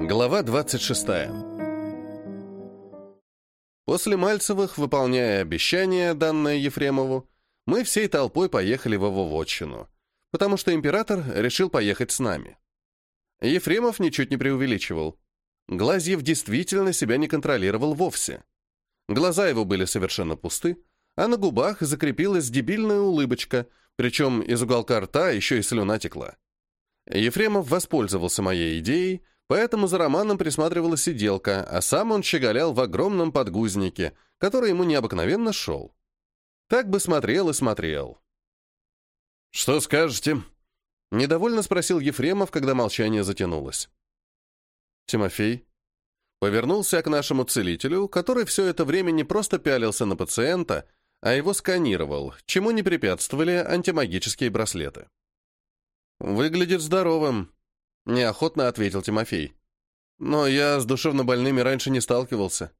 Глава 26. После Мальцевых, выполняя обещание, данное Ефремову, мы всей толпой поехали в его вотчину, потому что император решил поехать с нами. Ефремов ничуть не преувеличивал. Глазьев действительно себя не контролировал вовсе. Глаза его были совершенно пусты, а на губах закрепилась дебильная улыбочка, причем из уголка рта еще и слюна текла. Ефремов воспользовался моей идеей, поэтому за Романом присматривала сиделка, а сам он щеголял в огромном подгузнике, который ему необыкновенно шел. Так бы смотрел и смотрел. «Что скажете?» — недовольно спросил Ефремов, когда молчание затянулось. Тимофей повернулся к нашему целителю, который все это время не просто пялился на пациента, а его сканировал, чему не препятствовали антимагические браслеты. «Выглядит здоровым», — неохотно ответил Тимофей. «Но я с душевнобольными раньше не сталкивался.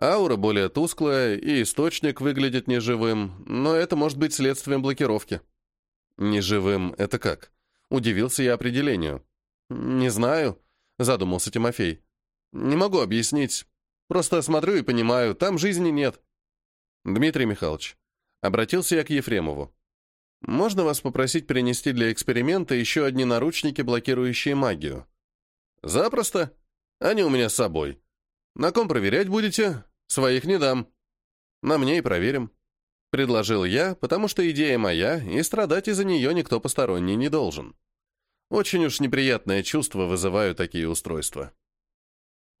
Аура более тусклая, и источник выглядит неживым, но это может быть следствием блокировки». «Неживым — это как?» — удивился я определению. «Не знаю», — задумался Тимофей. «Не могу объяснить. Просто смотрю и понимаю, там жизни нет». «Дмитрий Михайлович», — обратился я к Ефремову. Можно вас попросить принести для эксперимента еще одни наручники, блокирующие магию? Запросто. Они у меня с собой. На ком проверять будете? Своих не дам. На мне и проверим. Предложил я, потому что идея моя, и страдать из-за нее никто посторонний не должен. Очень уж неприятное чувство вызывают такие устройства.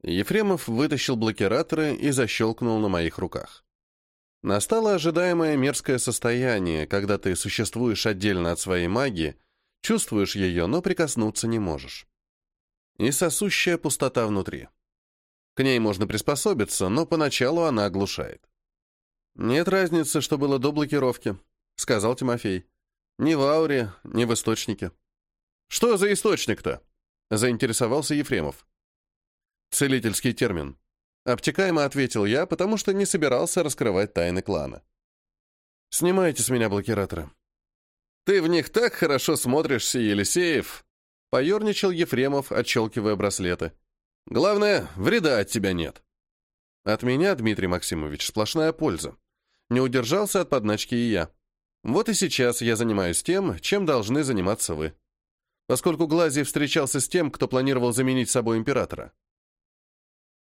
Ефремов вытащил блокираторы и защелкнул на моих руках. Настало ожидаемое мерзкое состояние, когда ты существуешь отдельно от своей магии, чувствуешь ее, но прикоснуться не можешь. И сосущая пустота внутри. К ней можно приспособиться, но поначалу она оглушает. «Нет разницы, что было до блокировки», — сказал Тимофей. «Ни в ауре, ни в источнике». «Что за источник-то?» — заинтересовался Ефремов. «Целительский термин», Обтекаемо ответил я, потому что не собирался раскрывать тайны клана. «Снимайте с меня блокираторы». «Ты в них так хорошо смотришься, Елисеев!» Поерничал Ефремов, отщелкивая браслеты. «Главное, вреда от тебя нет». «От меня, Дмитрий Максимович, сплошная польза». Не удержался от подначки и я. Вот и сейчас я занимаюсь тем, чем должны заниматься вы. Поскольку Глазий встречался с тем, кто планировал заменить собой императора.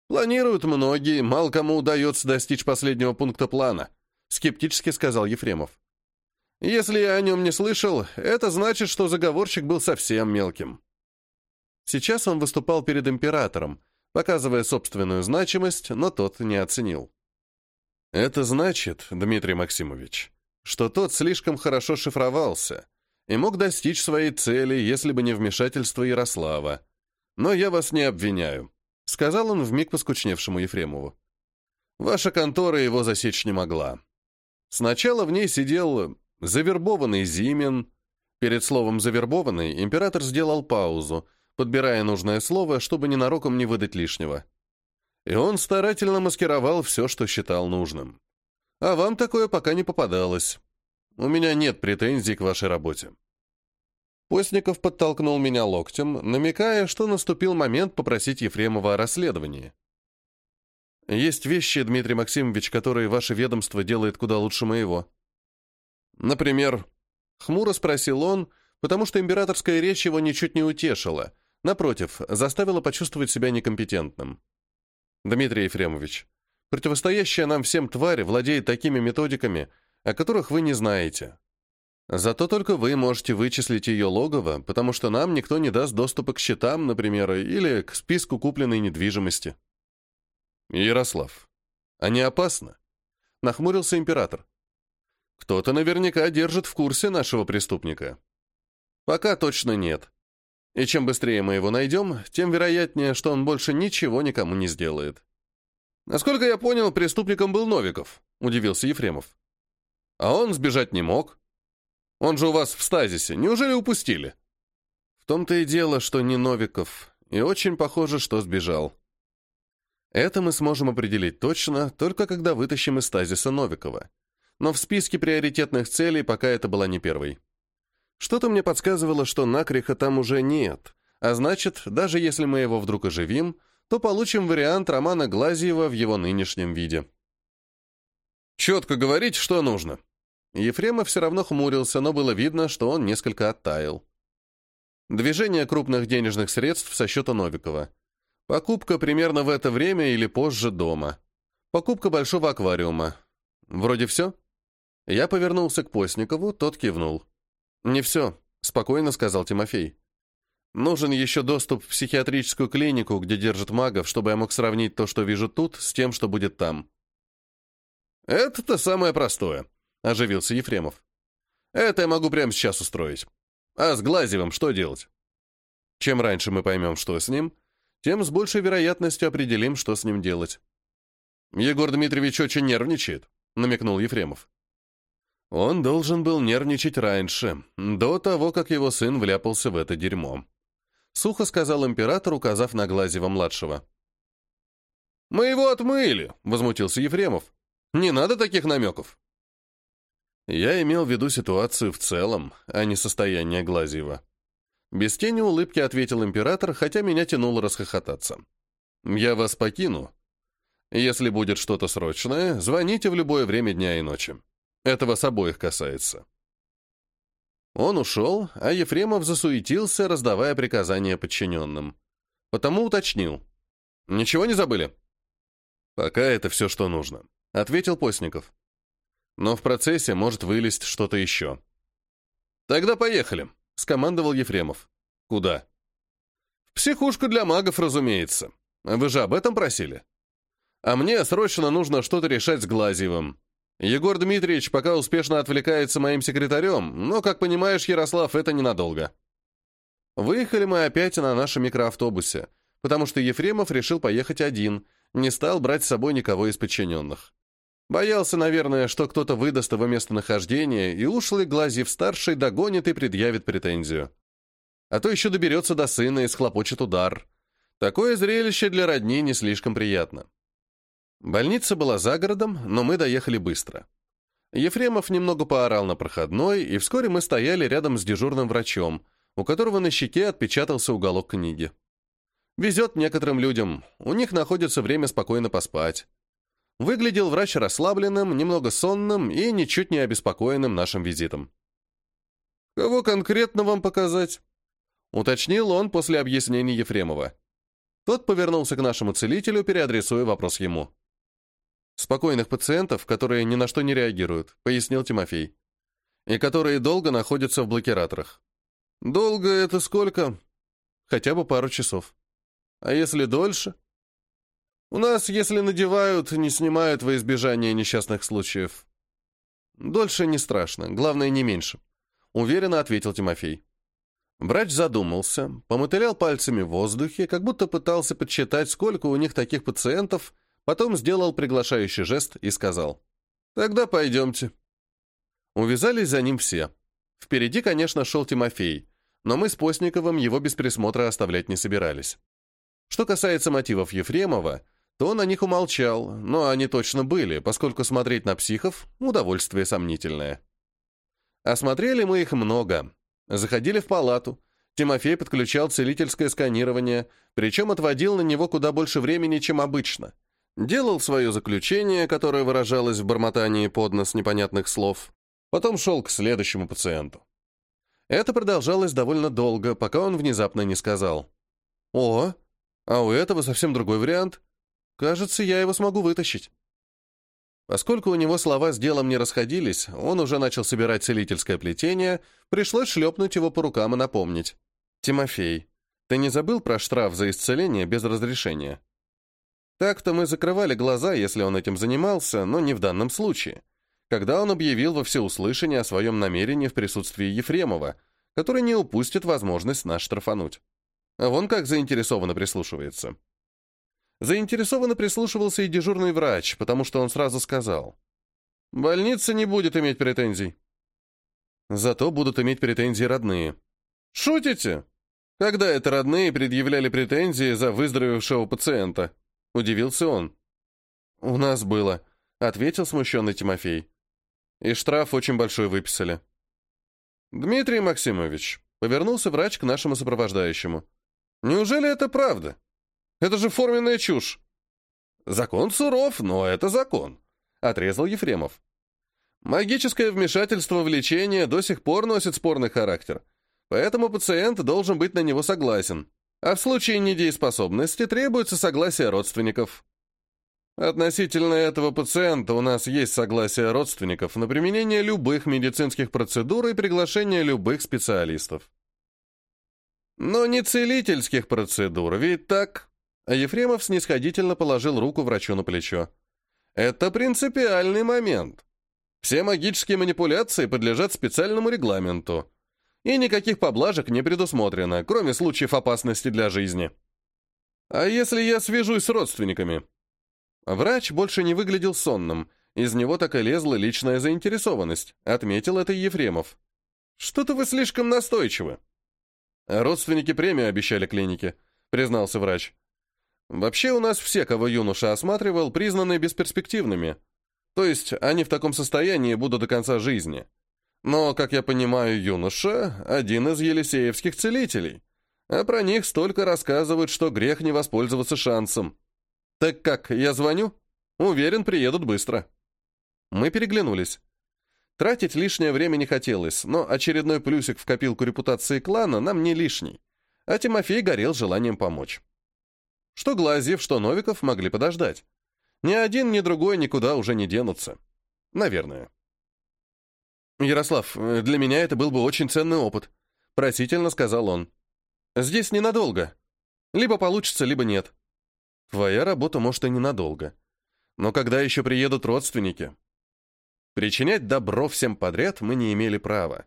«Планируют многие, мало кому удается достичь последнего пункта плана», скептически сказал Ефремов. «Если я о нем не слышал, это значит, что заговорщик был совсем мелким». Сейчас он выступал перед императором, показывая собственную значимость, но тот не оценил. «Это значит, Дмитрий Максимович, что тот слишком хорошо шифровался и мог достичь своей цели, если бы не вмешательство Ярослава. Но я вас не обвиняю сказал он вмиг поскучневшему Ефремову. Ваша контора его засечь не могла. Сначала в ней сидел завербованный Зимин. Перед словом «завербованный» император сделал паузу, подбирая нужное слово, чтобы ненароком не выдать лишнего. И он старательно маскировал все, что считал нужным. А вам такое пока не попадалось. У меня нет претензий к вашей работе. Постников подтолкнул меня локтем, намекая, что наступил момент попросить Ефремова о расследовании. «Есть вещи, Дмитрий Максимович, которые ваше ведомство делает куда лучше моего». «Например?» — хмуро спросил он, потому что императорская речь его ничуть не утешила, напротив, заставила почувствовать себя некомпетентным. «Дмитрий Ефремович, противостоящая нам всем тварь владеет такими методиками, о которых вы не знаете. Зато только вы можете вычислить ее логово, потому что нам никто не даст доступа к счетам, например, или к списку купленной недвижимости. Ярослав, а не опасно? Нахмурился император. Кто-то наверняка держит в курсе нашего преступника. Пока точно нет. И чем быстрее мы его найдем, тем вероятнее, что он больше ничего никому не сделает. Насколько я понял, преступником был Новиков, удивился Ефремов. А он сбежать не мог. Он же у вас в стазисе. Неужели упустили?» В том-то и дело, что не Новиков, и очень похоже, что сбежал. Это мы сможем определить точно, только когда вытащим из стазиса Новикова. Но в списке приоритетных целей пока это была не первой. Что-то мне подсказывало, что накриха там уже нет, А значит, даже если мы его вдруг оживим, то получим вариант Романа Глазьева в его нынешнем виде. «Четко говорить, что нужно». Ефремов все равно хмурился, но было видно, что он несколько оттаял. Движение крупных денежных средств со счета Новикова. Покупка примерно в это время или позже дома. Покупка большого аквариума. Вроде все? Я повернулся к Постникову, тот кивнул. «Не все», — спокойно сказал Тимофей. Нужен еще доступ в психиатрическую клинику, где держат магов, чтобы я мог сравнить то, что вижу тут, с тем, что будет там. «Это-то самое простое», — оживился Ефремов. «Это я могу прямо сейчас устроить. А с Глазевым что делать?» Чем раньше мы поймем, что с ним, тем с большей вероятностью определим, что с ним делать. «Егор Дмитриевич очень нервничает», — намекнул Ефремов. Он должен был нервничать раньше, до того, как его сын вляпался в это дерьмо. Сухо сказал император, указав на Глазева-младшего. «Мы его отмыли», — возмутился Ефремов. «Не надо таких намеков». Я имел в виду ситуацию в целом, а не состояние Глазьева. Без тени улыбки ответил император, хотя меня тянуло расхохотаться. «Я вас покину. Если будет что-то срочное, звоните в любое время дня и ночи. Это вас обоих касается». Он ушел, а Ефремов засуетился, раздавая приказания подчиненным. Потому уточнил. «Ничего не забыли?» «Пока это все, что нужно», — ответил Постников. «Но в процессе может вылезть что-то еще». «Тогда поехали», — скомандовал Ефремов. «Куда?» «В психушку для магов, разумеется. Вы же об этом просили?» «А мне срочно нужно что-то решать с Глазьевым. Егор Дмитриевич пока успешно отвлекается моим секретарем, но, как понимаешь, Ярослав, это ненадолго. Выехали мы опять на нашем микроавтобусе, потому что Ефремов решил поехать один, не стал брать с собой никого из подчиненных. Боялся, наверное, что кто-то выдаст его местонахождение, и ушлый Глазьев-старший догонит и предъявит претензию. А то еще доберется до сына и схлопочет удар. Такое зрелище для родни не слишком приятно. Больница была за городом, но мы доехали быстро. Ефремов немного поорал на проходной, и вскоре мы стояли рядом с дежурным врачом, у которого на щеке отпечатался уголок книги. Везет некоторым людям, у них находится время спокойно поспать. Выглядел врач расслабленным, немного сонным и ничуть не обеспокоенным нашим визитом. «Кого конкретно вам показать?» — уточнил он после объяснений Ефремова. Тот повернулся к нашему целителю, переадресуя вопрос ему. Спокойных пациентов, которые ни на что не реагируют, пояснил Тимофей. И которые долго находятся в блокираторах. Долго это сколько? Хотя бы пару часов. А если дольше? У нас, если надевают, не снимают во избежание несчастных случаев. Дольше не страшно, главное, не меньше. Уверенно ответил Тимофей. Врач задумался, помотылял пальцами в воздухе, как будто пытался подсчитать, сколько у них таких пациентов — Потом сделал приглашающий жест и сказал «Тогда пойдемте». Увязались за ним все. Впереди, конечно, шел Тимофей, но мы с Постниковым его без присмотра оставлять не собирались. Что касается мотивов Ефремова, то о них умолчал, но они точно были, поскольку смотреть на психов – удовольствие сомнительное. Осмотрели мы их много. Заходили в палату. Тимофей подключал целительское сканирование, причем отводил на него куда больше времени, чем обычно – Делал свое заключение, которое выражалось в бормотании под нос непонятных слов. Потом шел к следующему пациенту. Это продолжалось довольно долго, пока он внезапно не сказал. «О, а у этого совсем другой вариант. Кажется, я его смогу вытащить». Поскольку у него слова с делом не расходились, он уже начал собирать целительское плетение, пришлось шлепнуть его по рукам и напомнить. «Тимофей, ты не забыл про штраф за исцеление без разрешения?» Так-то мы закрывали глаза, если он этим занимался, но не в данном случае. Когда он объявил во всеуслышание о своем намерении в присутствии Ефремова, который не упустит возможность нас штрафануть. Вон как заинтересованно прислушивается. Заинтересованно прислушивался и дежурный врач, потому что он сразу сказал. «Больница не будет иметь претензий». Зато будут иметь претензии родные. «Шутите? Когда это родные предъявляли претензии за выздоровевшего пациента?» — удивился он. «У нас было», — ответил смущенный Тимофей. «И штраф очень большой выписали». «Дмитрий Максимович», — повернулся врач к нашему сопровождающему. Неужели это правда? Это же форменная чушь. Закон суров, но это закон, отрезал Ефремов. Магическое вмешательство в лечение до сих пор носит спорный характер, поэтому пациент должен быть на него согласен, а в случае недееспособности требуется согласие родственников. Относительно этого пациента у нас есть согласие родственников на применение любых медицинских процедур и приглашение любых специалистов. Но не целительских процедур, ведь так? Ефремов снисходительно положил руку врачу на плечо. Это принципиальный момент. Все магические манипуляции подлежат специальному регламенту. И никаких поблажек не предусмотрено, кроме случаев опасности для жизни. А если я свяжусь с родственниками? Врач больше не выглядел сонным, из него так и лезла личная заинтересованность, отметил это Ефремов. «Что-то вы слишком настойчивы». «Родственники премию обещали клинике», — признался врач. «Вообще у нас все, кого юноша осматривал, признаны бесперспективными. То есть они в таком состоянии будут до конца жизни. Но, как я понимаю, юноша — один из елисеевских целителей. А про них столько рассказывают, что грех не воспользоваться шансом. Так как, я звоню? Уверен, приедут быстро. Мы переглянулись. Тратить лишнее время не хотелось, но очередной плюсик в копилку репутации клана нам не лишний. А Тимофей горел желанием помочь. Что Глазьев, что Новиков могли подождать. Ни один, ни другой никуда уже не денутся. Наверное. «Ярослав, для меня это был бы очень ценный опыт», — просительно сказал он. «Здесь ненадолго. Либо получится, либо нет. Твоя работа, может, и ненадолго. Но когда еще приедут родственники? Причинять добро всем подряд мы не имели права.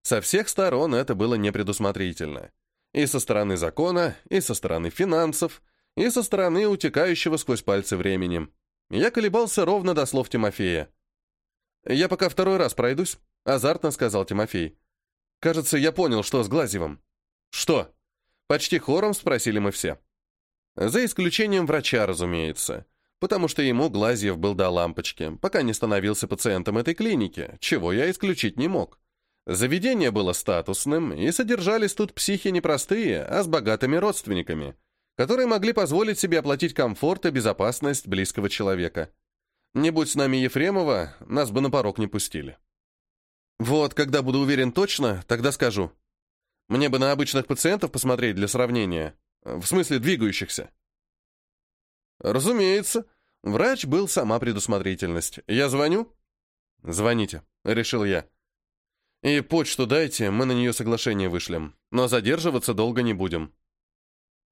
Со всех сторон это было непредусмотрительно. И со стороны закона, и со стороны финансов, и со стороны утекающего сквозь пальцы времени. Я колебался ровно до слов Тимофея. «Я пока второй раз пройдусь», — азартно сказал Тимофей. «Кажется, я понял, что с Глазевым». «Что?» Почти хором спросили мы все. За исключением врача, разумеется, потому что ему Глазьев был до лампочки, пока не становился пациентом этой клиники, чего я исключить не мог. Заведение было статусным, и содержались тут психи непростые, а с богатыми родственниками, которые могли позволить себе оплатить комфорт и безопасность близкого человека. Не будь с нами Ефремова, нас бы на порог не пустили. Вот, когда буду уверен точно, тогда скажу. Мне бы на обычных пациентов посмотреть для сравнения. В смысле, двигающихся. Разумеется. Врач был сама предусмотрительность. Я звоню? Звоните, решил я. И почту дайте, мы на нее соглашение вышлем. Но задерживаться долго не будем.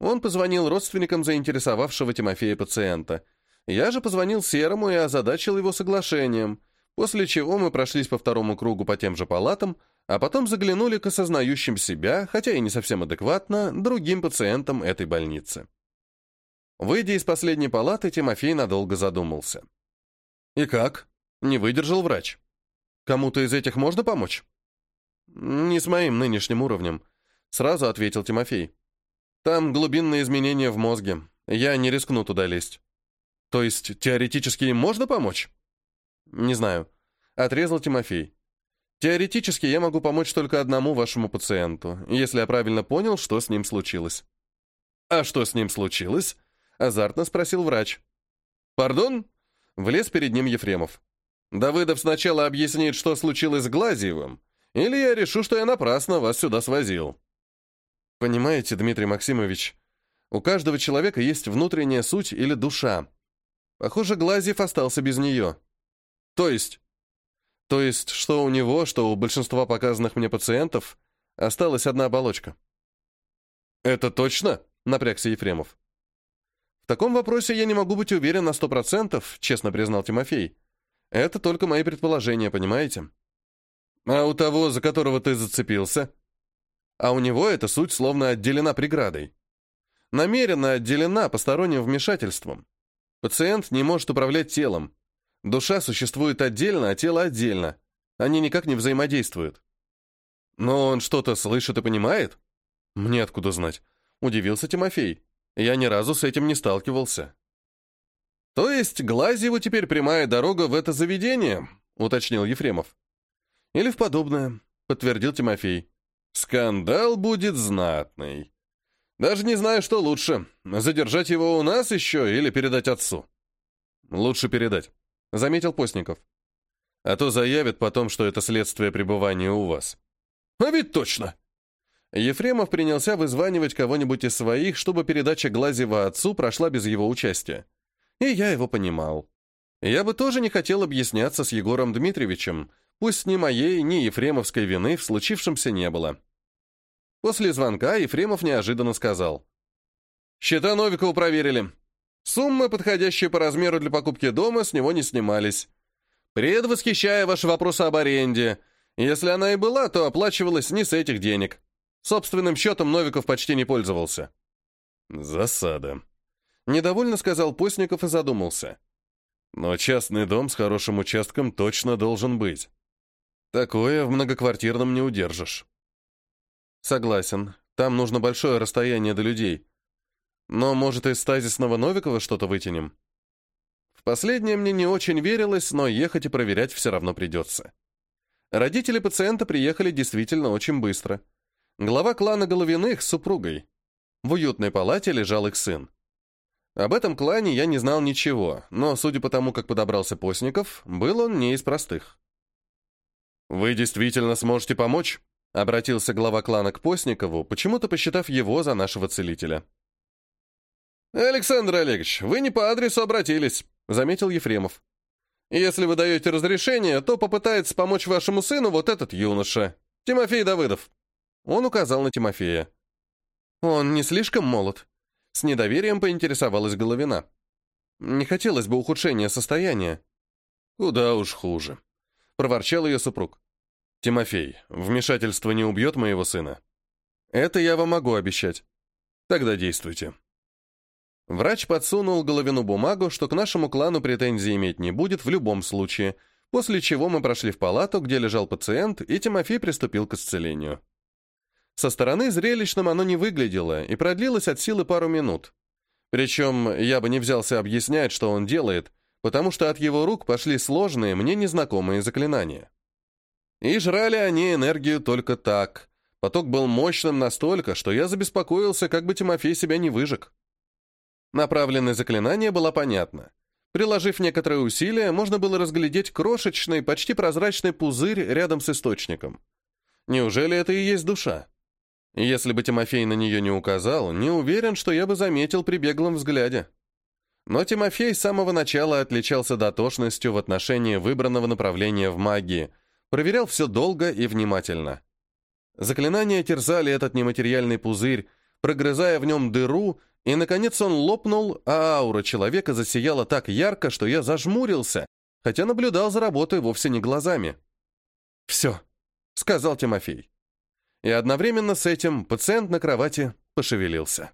Он позвонил родственникам заинтересовавшего Тимофея пациента. Я же позвонил Серому и озадачил его соглашением, после чего мы прошлись по второму кругу по тем же палатам, а потом заглянули к осознающим себя, хотя и не совсем адекватно, другим пациентам этой больницы. Выйдя из последней палаты, Тимофей надолго задумался. «И как?» — не выдержал врач. «Кому-то из этих можно помочь?» «Не с моим нынешним уровнем», — сразу ответил Тимофей. «Там глубинные изменения в мозге. Я не рискну туда лезть». «То есть теоретически можно помочь?» «Не знаю», — отрезал Тимофей. Теоретически я могу помочь только одному вашему пациенту, если я правильно понял, что с ним случилось. А что с ним случилось? Азартно спросил врач. Пардон? Влез перед ним Ефремов. Давыдов сначала объяснит, что случилось с Глазьевым, или я решу, что я напрасно вас сюда свозил. Понимаете, Дмитрий Максимович, у каждого человека есть внутренняя суть или душа. Похоже, Глазьев остался без нее. То есть, то есть, что у него, что у большинства показанных мне пациентов, осталась одна оболочка. «Это точно?» — напрягся Ефремов. «В таком вопросе я не могу быть уверен на сто процентов», — честно признал Тимофей. «Это только мои предположения, понимаете?» «А у того, за которого ты зацепился?» «А у него эта суть словно отделена преградой. Намеренно отделена посторонним вмешательством. Пациент не может управлять телом, Душа существует отдельно, а тело отдельно. Они никак не взаимодействуют. Но он что-то слышит и понимает? Мне откуда знать? Удивился Тимофей. Я ни разу с этим не сталкивался. То есть Глазьеву теперь прямая дорога в это заведение? Уточнил Ефремов. Или в подобное, подтвердил Тимофей. Скандал будет знатный. Даже не знаю, что лучше, задержать его у нас еще или передать отцу. Лучше передать, заметил Постников. А то заявят потом, что это следствие пребывания у вас. А ведь точно! Ефремов принялся вызванивать кого-нибудь из своих, чтобы передача Глазева отцу прошла без его участия. И я его понимал. Я бы тоже не хотел объясняться с Егором Дмитриевичем, пусть ни моей, ни Ефремовской вины в случившемся не было. После звонка Ефремов неожиданно сказал. «Счета Новикова проверили. Суммы, подходящие по размеру для покупки дома, с него не снимались. Предвосхищая ваши вопросы об аренде, если она и была, то оплачивалась не с этих денег. Собственным счетом Новиков почти не пользовался». «Засада», — недовольно сказал Постников и задумался. «Но частный дом с хорошим участком точно должен быть. Такое в многоквартирном не удержишь». Согласен. Там нужно большое расстояние до людей. Но, может, из стазисного Новикова что-то вытянем? В последнее мне не очень верилось, но ехать и проверять все равно придется. Родители пациента приехали действительно очень быстро. Глава клана Головиных с супругой. В уютной палате лежал их сын. Об этом клане я не знал ничего, но, судя по тому, как подобрался Постников, был он не из простых. «Вы действительно сможете помочь?» Обратился глава клана к Постникову, почему-то посчитав его за нашего целителя. «Александр Олегович, вы не по адресу обратились», — заметил Ефремов. «Если вы даете разрешение, то попытается помочь вашему сыну вот этот юноша, Тимофей Давыдов». Он указал на Тимофея. «Он не слишком молод?» С недоверием поинтересовалась Головина. «Не хотелось бы ухудшения состояния». «Куда уж хуже», — проворчал ее супруг. «Тимофей, вмешательство не убьет моего сына?» «Это я вам могу обещать». «Тогда действуйте». Врач подсунул Головину бумагу, что к нашему клану претензий иметь не будет в любом случае, после чего мы прошли в палату, где лежал пациент, и Тимофей приступил к исцелению. Со стороны зрелищным оно не выглядело и продлилось от силы пару минут. Причем я бы не взялся объяснять, что он делает, потому что от его рук пошли сложные, мне незнакомые заклинания. И жрали они энергию только так. Поток был мощным настолько, что я забеспокоился, как бы Тимофей себя не выжег. Направленное заклинание было понятно. Приложив некоторые усилия, можно было разглядеть крошечный, почти прозрачный пузырь рядом с источником. Неужели это и есть душа? Если бы Тимофей на нее не указал, не уверен, что я бы заметил при беглом взгляде. Но Тимофей с самого начала отличался дотошностью в отношении выбранного направления в магии — Проверял все долго и внимательно. Заклинания терзали этот нематериальный пузырь, прогрызая в нем дыру, и, наконец, он лопнул, а аура человека засияла так ярко, что я зажмурился, хотя наблюдал за работой вовсе не глазами. «Все», — сказал Тимофей. И одновременно с этим пациент на кровати пошевелился.